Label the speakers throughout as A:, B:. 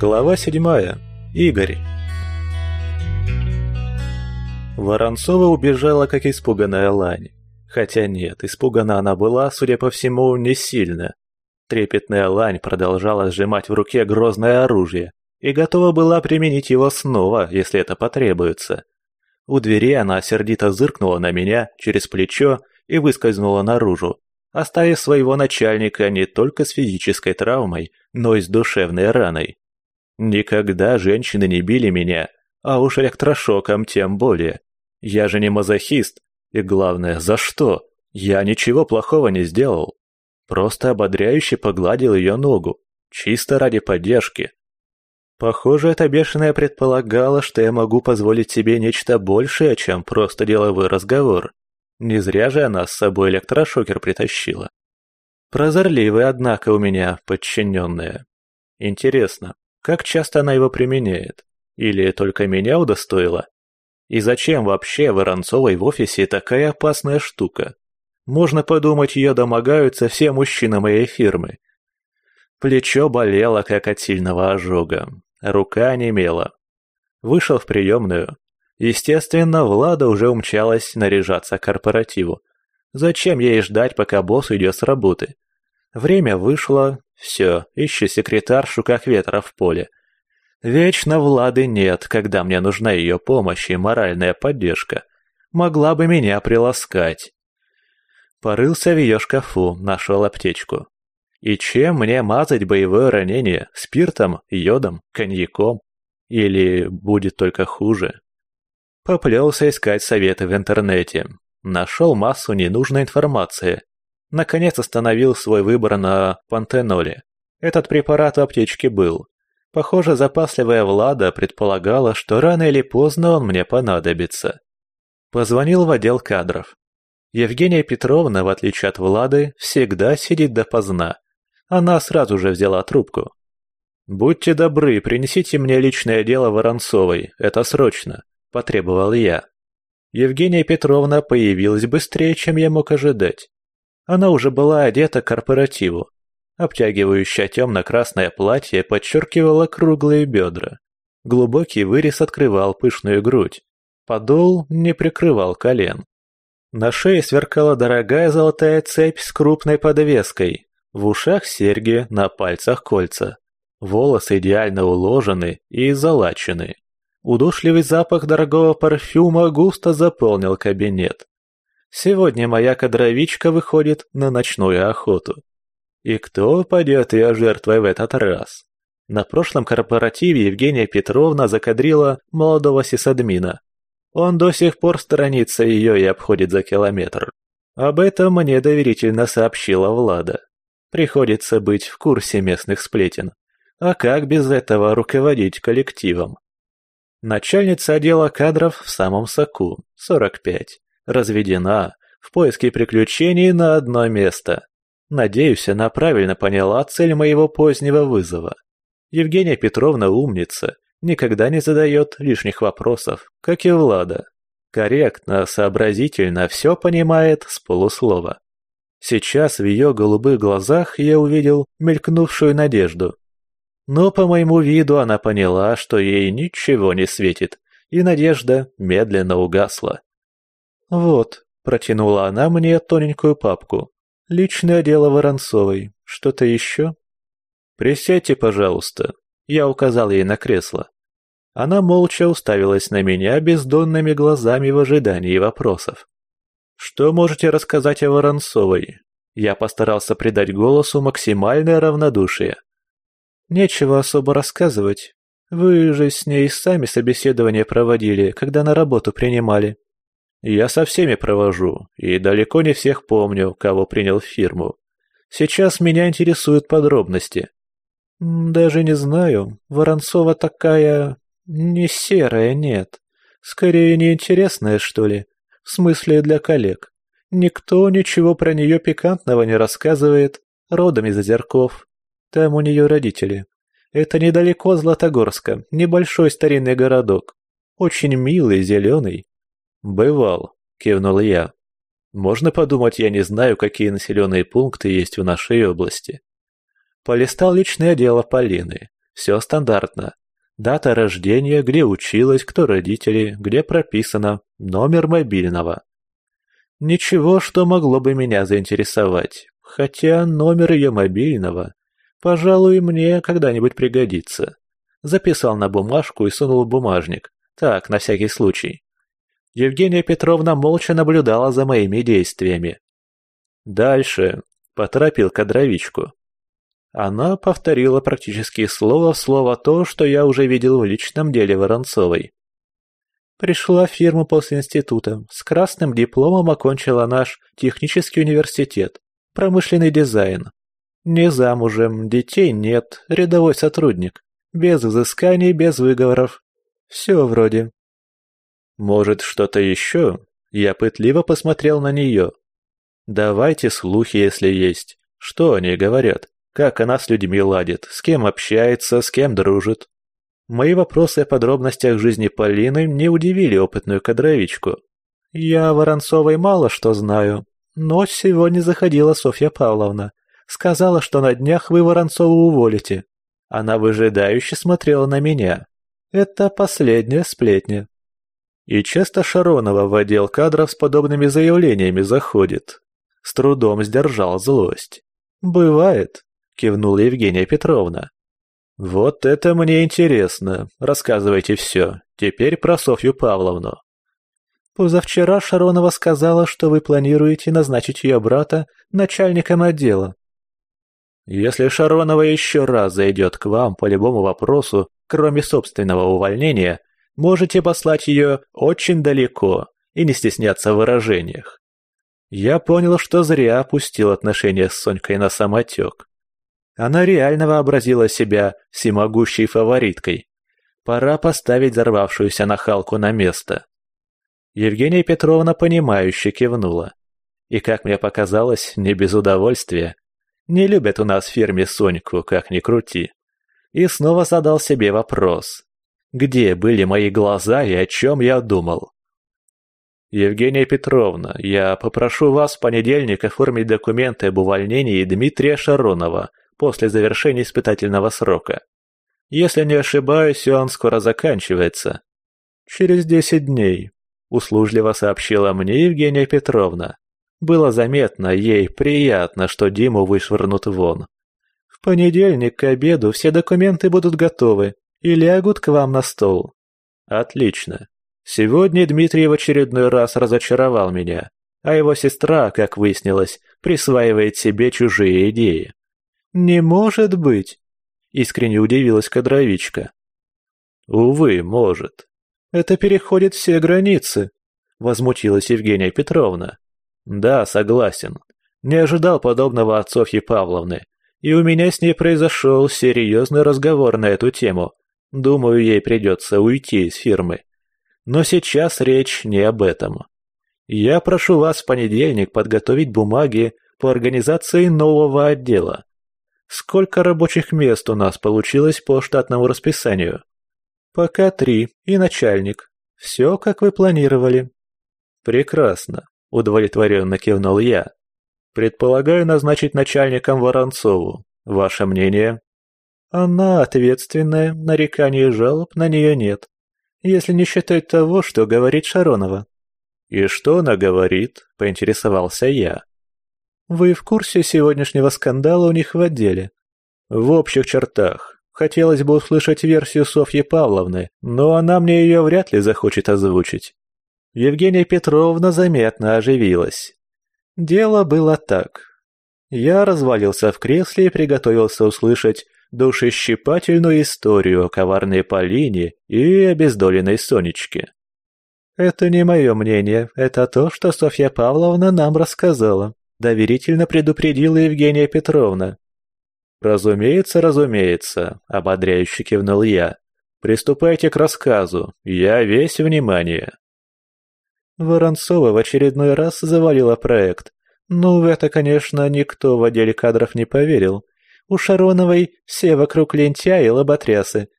A: Глава седьмая. Игорь. Воронцова убежала, как испуганная лань. Хотя нет, испугана она была, судя по всему, не сильно. Трепетная лань продолжала сжимать в руке грозное оружие и готова была применить его снова, если это потребуется. У двери она сердито зыркнула на меня через плечо и выскользнула наружу, оставив своего начальника не только с физической травмой, но и с душевной раной. Никогда женщины не били меня, а уж электрошоком тем более. Я же не мазохист, и главное, за что? Я ничего плохого не сделал. Просто ободряюще погладил ее ногу, чисто ради поддержки. Похоже, эта бешеная предполагала, что я могу позволить себе нечто большее, чем просто деловой разговор. Не зря же она с собой электрошокер притащила. Прозорливая, однако, у меня подчиненная. Интересно, как часто она его применяет? Или только меня удостоила? И зачем вообще Воронцовой в офисе такая опасная штука? Можно подумать, ее домогаются все мужчины моей фирмы. Плечо болело, как от сильного ожога. Рука немела. Вышел в приемную. Естественно, Влада уже умчалась наряжаться к корпоративу. Зачем ей ждать, пока босс уйдет с работы? Время вышло, все, ищу секретаршу, как ветра в поле. Вечно Влады нет, когда мне нужна ее помощь и моральная поддержка. Могла бы меня приласкать. Порылся в ее шкафу, нашел аптечку. И чем мне мазать боевое ранение? Спиртом, йодом, коньяком? Или будет только хуже? Поплелся искать советы в интернете. Нашел массу ненужной информации. Наконец остановил свой выбор на пантеноле. Этот препарат в аптечке был. Похоже, запасливая Влада предполагала, что рано или поздно он мне понадобится. Позвонил в отдел кадров. Евгения Петровна, в отличие от Влады, всегда сидит допоздна. Она сразу же взяла трубку. «Будьте добры, принесите мне личное дело Воронцовой, это срочно», – потребовал я. Евгения Петровна появилась быстрее, чем я мог ожидать. Она уже была одета к корпоративу. Обтягивающее темно-красное платье подчеркивало круглые бедра. Глубокий вырез открывал пышную грудь. Подол не прикрывал колен. На шее сверкала дорогая золотая цепь с крупной подвеской. В ушах серьги, на пальцах кольца. Волосы идеально уложены и залачены. Удушливый запах дорогого парфюма густо заполнил кабинет. Сегодня моя кадровичка выходит на ночную охоту. И кто пойдет ее жертвой в этот раз? На прошлом корпоративе Евгения Петровна закадрила молодого сисадмина. Он до сих пор сторонится ее и обходит за километр. Об этом мне доверительно сообщила Влада. Приходится быть в курсе местных сплетен. А как без этого руководить коллективом? Начальница отдела кадров в самом соку, 45 разведена, в поиске приключений на одно место. Надеюсь, она правильно поняла цель моего позднего вызова. Евгения Петровна умница, никогда не задает лишних вопросов, как и Влада. Корректно, сообразительно, все понимает с полуслова. Сейчас в ее голубых глазах я увидел мелькнувшую надежду. Но по моему виду она поняла, что ей ничего не светит, и надежда медленно угасла. «Вот», — протянула она мне тоненькую папку. «Личное дело Воронцовой. Что-то еще?» «Присядьте, пожалуйста», — я указал ей на кресло. Она молча уставилась на меня бездонными глазами в ожидании вопросов. «Что можете рассказать о Воронцовой?» Я постарался придать голосу максимальное равнодушие. «Нечего особо рассказывать. Вы же с ней сами собеседование проводили, когда на работу принимали», я со всеми провожу, и далеко не всех помню, кого принял в фирму. Сейчас меня интересуют подробности. Даже не знаю, Воронцова такая... не серая, нет. Скорее неинтересная, что ли. В смысле для коллег. Никто ничего про нее пикантного не рассказывает, родом из Озерков. Там у нее родители. Это недалеко Златогорска, небольшой старинный городок. Очень милый, зеленый. «Бывал», — кивнул я. «Можно подумать, я не знаю, какие населенные пункты есть в нашей области». Полистал личное дело Полины. Все стандартно. Дата рождения, где училась, кто родители, где прописано, номер мобильного. Ничего, что могло бы меня заинтересовать. Хотя номер ее мобильного, пожалуй, мне когда-нибудь пригодится. Записал на бумажку и сунул в бумажник. Так, на всякий случай. Евгения Петровна молча наблюдала за моими действиями. Дальше поторопил кадровичку. Она повторила практически слово в слово то, что я уже видел в личном деле Воронцовой. Пришла в фирму после института, с красным дипломом окончила наш технический университет, промышленный дизайн. Не замужем, детей нет, рядовой сотрудник. Без взысканий, без выговоров. Все вроде. Может, что-то еще? Я пытливо посмотрел на нее. Давайте слухи, если есть. Что они говорят? Как она с людьми ладит? С кем общается? С кем дружит? Мои вопросы о подробностях жизни Полины не удивили опытную кадровичку. Я о Воронцовой мало что знаю, но сегодня заходила Софья Павловна. Сказала, что на днях вы Воронцову уволите. Она выжидающе смотрела на меня. Это последняя сплетня. И часто Шаронова в отдел кадров с подобными заявлениями заходит. С трудом сдержал злость. «Бывает», — кивнула Евгения Петровна. «Вот это мне интересно. Рассказывайте все. Теперь про Софью Павловну». Позавчера Шаронова сказала, что вы планируете назначить ее брата начальником отдела. Если Шаронова еще раз зайдет к вам по любому вопросу, кроме собственного увольнения, можете послать ее очень далеко и не стесняться в выражениях. Я понял, что зря опустил отношения с Сонькой на самотек. Она реально вообразила себя всемогущей фавориткой. Пора поставить взорвавшуюся нахалку на место. Евгения Петровна понимающе кивнула. И, как мне показалось, не без удовольствия. Не любят у нас в фирме Соньку, как ни крути. И снова задал себе вопрос. Где были мои глаза и о чем я думал? Евгения Петровна, я попрошу вас в понедельник оформить документы об увольнении Дмитрия Шаронова после завершения испытательного срока. Если не ошибаюсь, он скоро заканчивается. Через десять дней, услужливо сообщила мне Евгения Петровна. Было заметно, ей приятно, что Диму вышвырнут вон. В понедельник к обеду все документы будут готовы и лягут к вам на стол. Отлично. Сегодня Дмитрий в очередной раз разочаровал меня, а его сестра, как выяснилось, присваивает себе чужие идеи. «Не может быть!» — искренне удивилась кадровичка. «Увы, может. Это переходит все границы», — возмутилась Евгения Петровна. Да, согласен. Не ожидал подобного от Софьи Павловны. И у меня с ней произошел серьезный разговор на эту тему. Думаю, ей придется уйти из фирмы. Но сейчас речь не об этом. Я прошу вас в понедельник подготовить бумаги по организации нового отдела. Сколько рабочих мест у нас получилось по штатному расписанию? Пока три, и начальник. Все, как вы планировали. Прекрасно. — удовлетворенно кивнул я. «Предполагаю назначить начальником Воронцову. Ваше мнение?» «Она ответственная, нареканий и жалоб на нее нет. Если не считать того, что говорит Шаронова». «И что она говорит?» — поинтересовался я. «Вы в курсе сегодняшнего скандала у них в отделе?» «В общих чертах. Хотелось бы услышать версию Софьи Павловны, но она мне ее вряд ли захочет озвучить. Евгения Петровна заметно оживилась. Дело было так. Я развалился в кресле и приготовился услышать душещипательную историю о коварной Полине и обездоленной Сонечке. «Это не мое мнение, это то, что Софья Павловна нам рассказала», доверительно предупредила Евгения Петровна. «Разумеется, разумеется», — ободряюще кивнул я. «Приступайте к рассказу, я весь внимание». Воронцова в очередной раз завалила проект. Ну, в это, конечно, никто в отделе кадров не поверил. У Шароновой все вокруг лентяи и лоботрясы.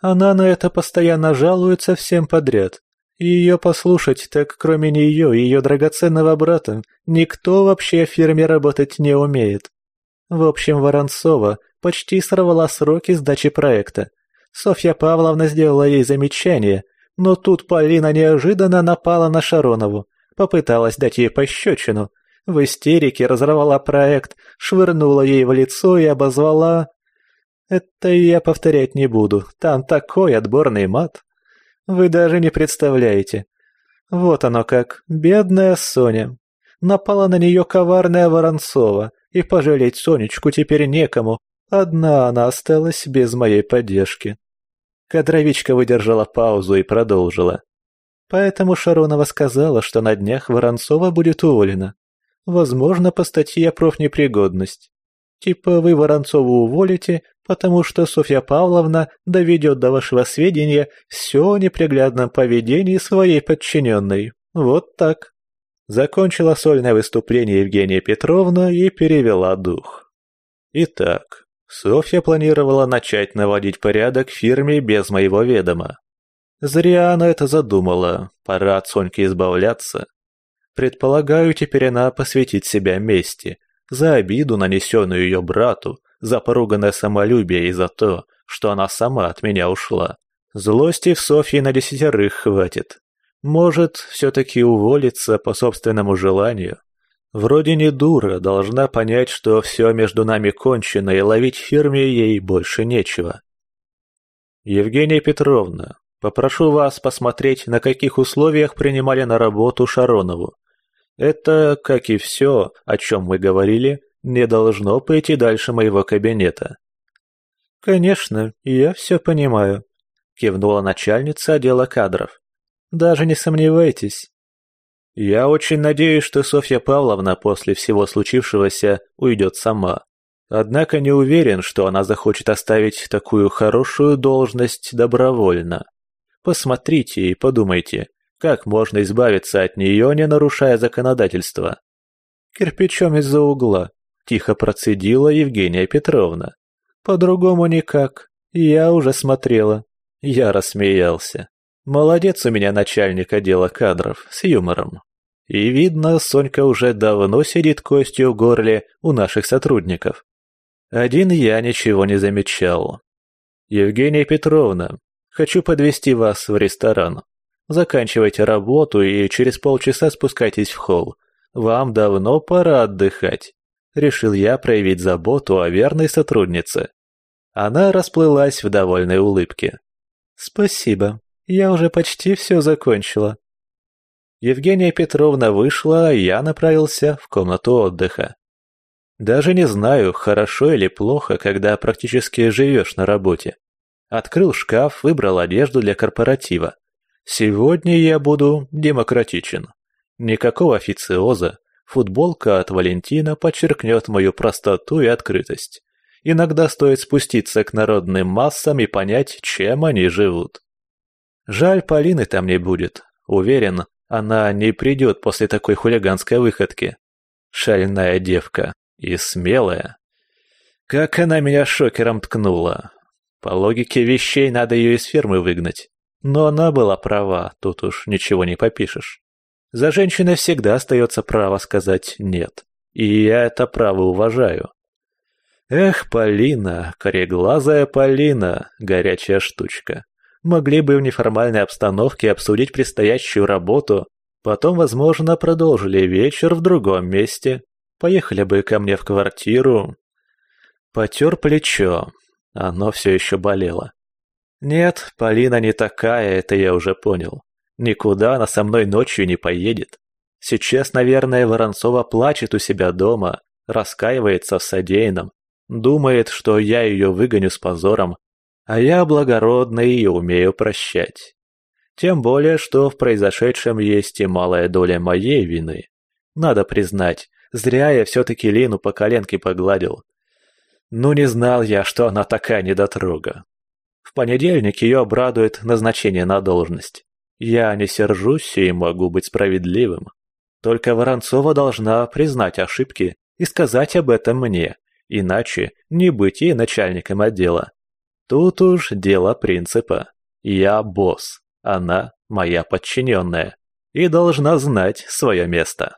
A: Она на это постоянно жалуется всем подряд. Ее послушать, так кроме нее и ее драгоценного брата, никто вообще в фирме работать не умеет. В общем, Воронцова почти сорвала сроки сдачи проекта. Софья Павловна сделала ей замечание, но тут Полина неожиданно напала на Шаронову, попыталась дать ей пощечину. В истерике разорвала проект, швырнула ей в лицо и обозвала... Это я повторять не буду, там такой отборный мат. Вы даже не представляете. Вот оно как, бедная Соня. Напала на нее коварная Воронцова, и пожалеть Сонечку теперь некому, одна она осталась без моей поддержки. Кадровичка выдержала паузу и продолжила. Поэтому Шаронова сказала, что на днях Воронцова будет уволена. Возможно, по статье профнепригодность. Типа вы Воронцову уволите, потому что Софья Павловна доведет до вашего сведения все о неприглядном поведении своей подчиненной. Вот так. Закончила сольное выступление Евгения Петровна и перевела дух. Итак, Софья планировала начать наводить порядок в фирме без моего ведома. Зря она это задумала, пора от Соньки избавляться. Предполагаю, теперь она посвятит себя мести, за обиду, нанесенную ее брату, за поруганное самолюбие и за то, что она сама от меня ушла. Злости в Софье на десятерых хватит. Может, все-таки уволиться по собственному желанию. Вроде не дура, должна понять, что все между нами кончено, и ловить фирме ей больше нечего. Евгения Петровна, Попрошу вас посмотреть, на каких условиях принимали на работу Шаронову. Это, как и все, о чем мы говорили, не должно пойти дальше моего кабинета». «Конечно, я все понимаю», — кивнула начальница отдела кадров. «Даже не сомневайтесь». «Я очень надеюсь, что Софья Павловна после всего случившегося уйдет сама. Однако не уверен, что она захочет оставить такую хорошую должность добровольно». Посмотрите и подумайте, как можно избавиться от нее, не нарушая законодательство. Кирпичом из-за угла, тихо процедила Евгения Петровна. По-другому никак. Я уже смотрела. Я рассмеялся. Молодец у меня начальник отдела кадров, с юмором. И видно, Сонька уже давно сидит костью в горле у наших сотрудников. Один я ничего не замечал. Евгения Петровна, Хочу подвести вас в ресторан. Заканчивайте работу и через полчаса спускайтесь в холл. Вам давно пора отдыхать. Решил я проявить заботу о верной сотруднице. Она расплылась в довольной улыбке. Спасибо. Я уже почти все закончила. Евгения Петровна вышла, а я направился в комнату отдыха. Даже не знаю, хорошо или плохо, когда практически живешь на работе. Открыл шкаф, выбрал одежду для корпоратива. Сегодня я буду демократичен. Никакого официоза. Футболка от Валентина подчеркнет мою простоту и открытость. Иногда стоит спуститься к народным массам и понять, чем они живут. Жаль, Полины там не будет. Уверен, она не придет после такой хулиганской выходки. Шальная девка. И смелая. Как она меня шокером ткнула. По логике вещей надо ее из фермы выгнать. Но она была права, тут уж ничего не попишешь. За женщиной всегда остается право сказать «нет». И я это право уважаю. Эх, Полина, кореглазая Полина, горячая штучка. Могли бы в неформальной обстановке обсудить предстоящую работу, потом, возможно, продолжили вечер в другом месте. Поехали бы ко мне в квартиру. Потер плечо, оно все еще болело. Нет, Полина не такая, это я уже понял. Никуда она со мной ночью не поедет. Сейчас, наверное, Воронцова плачет у себя дома, раскаивается в содеянном, думает, что я ее выгоню с позором, а я благородный и умею прощать. Тем более, что в произошедшем есть и малая доля моей вины. Надо признать, зря я все-таки Лину по коленке погладил. Ну не знал я, что она такая недотрога. В понедельник ее обрадует назначение на должность. Я не сержусь и могу быть справедливым. Только Воронцова должна признать ошибки и сказать об этом мне, иначе не быть ей начальником отдела. Тут уж дело принципа. Я босс, она моя подчиненная и должна знать свое место.